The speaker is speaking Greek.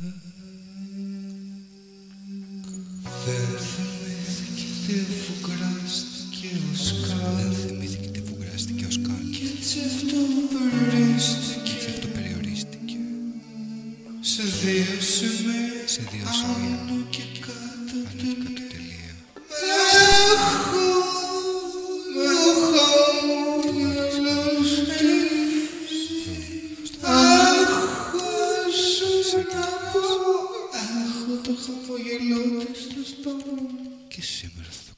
Σε δύο σημεία. Σε δύο σημεία Έχω το χαμογελό της στο στόμα Και σήμερα θα